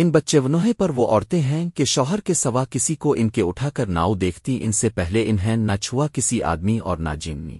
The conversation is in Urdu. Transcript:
ان بچے ونوہے پر وہ عورتیں ہیں کہ شوہر کے سوا کسی کو ان کے اٹھا کر ناؤ دیکھتی ان سے پہلے انہیں نہ چھوا کسی آدمی اور نہ جیننی۔